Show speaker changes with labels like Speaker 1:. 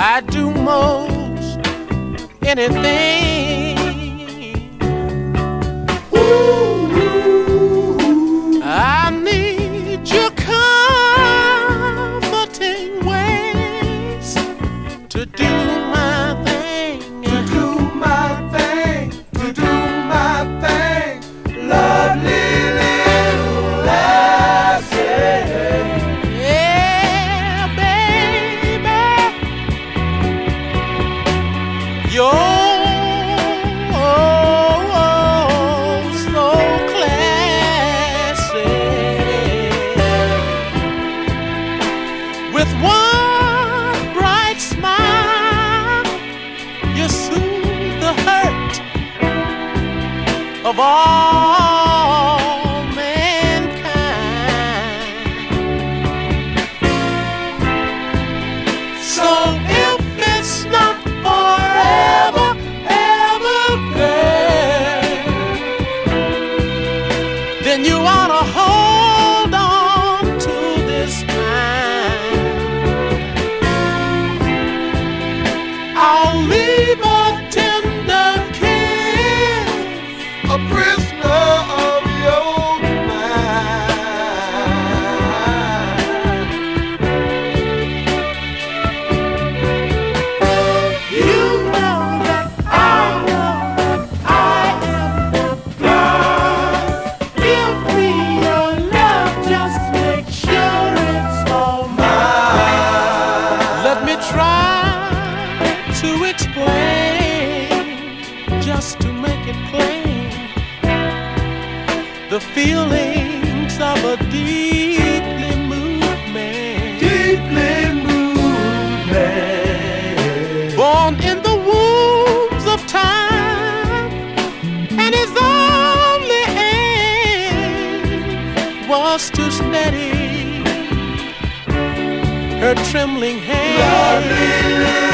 Speaker 1: I'd do most anything. With one bright smile, you soothe the hurt of all mankind. So if it's not forever, ever, girl, then you ought just to make it plain, the feelings of a deeply moved man.
Speaker 2: Deeply moved man.
Speaker 1: born in the wombs of time, and his only aim was to steady her trembling hand.
Speaker 2: Lovely